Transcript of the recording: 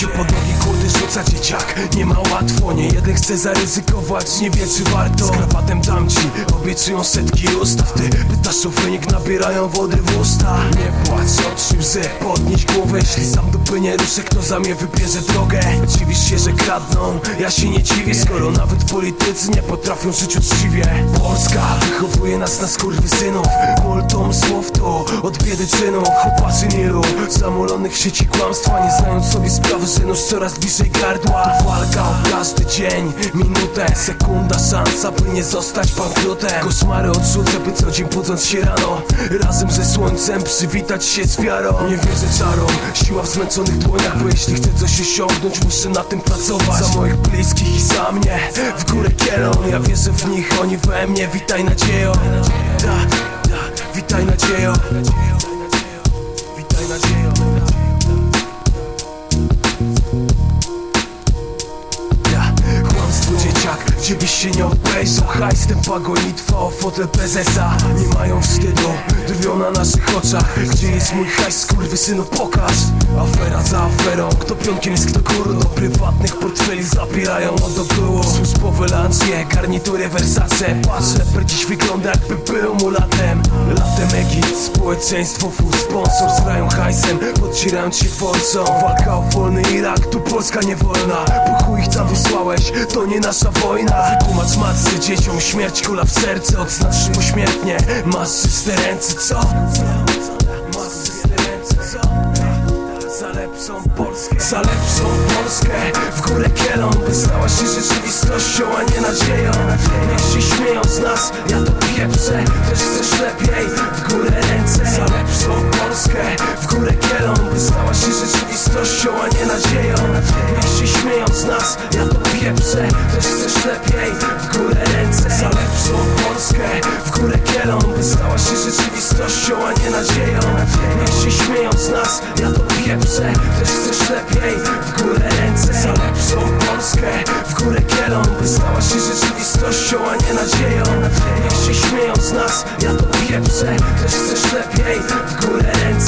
you słońca dzieciak Nie ma łatwo, nie jeden chce zaryzykować. Nie wie czy warto. Z krawatem tamci obiecują setki ustaw Ty pytasz o wynik, nabierają wody w usta. Nie płacz, otrzyj łzy, podnieś głowę. Jeśli sam dupy nie ruszę, kto za mnie wybierze drogę? Dziwisz się, że kradną, ja się nie dziwię Skoro nawet politycy nie potrafią żyć uczciwie. Polska wychowuje nas na skurwysynów. Multum słów to od biedy czynów Chłopaczy nilu, zamolonych sieci kłamstwa Nie znając sobie sprawy, że nóż coraz bliżej gardła. Walka o każdy dzień, minutę, sekunda Szansa, by nie zostać bankrutem Koszmary odrzucę, by co dzień budząc się rano. Razem ze słońcem przywitać się z wiarą. Nie wierzę czarom, siła w zmęczonych dłoniach. Bo jeśli chcę coś osiągnąć, muszę na tym pracować. Za moich bliskich i za mnie, w górę kielą Ja wierzę w nich, oni we mnie, witaj nadziejo. Tak, tak, witaj nadziejo dzieciak, ciebie się nie obejrzą Hajs, tempa gonitwa o fotel prezesa. Nie mają wstydu, drwią na naszych oczach. Gdzie jest mój hajs, synu pokaż. Afera za aferą, kto pionkiem jest, kto Do prywatnych portfeli zabierają od było Służbowe lunchie, garnitury Versace Patrz, raper dziś wygląda jakby był mu latem Latem Egi, społeczeństwo full sponsor Zrają hajsem, podcierając się forsą Walka o wolny Irak, tu Polska nie wolna. Po chuj ich tam wysłałeś, to nie nasza wojna. Wytłumacz matce, dzieciom śmierć kula w serce Odznacz pośmiertnie, masz czyste ręce, co? Masz czyste ręce, co? Za lepszą Polskę. Za lepszą Polskę. W górę kielą By stała się rzeczywistością, a nie nadzieją. Niech się Też chcesz lepiej W górę ręce Za lepszą Polskę. W górę kielą By stała się rzeczywistością, a nie nadzieją. Niech się śmieją z nas, ja to pieprzę Też chcesz lepiej, w górę ręce Za lepszą Polskę, w górę kielą By stała się rzeczywistością, a nie nadzieją. Niech się śmieją z nas, ja to pieprzę Też chcesz lepiej, w górę ręce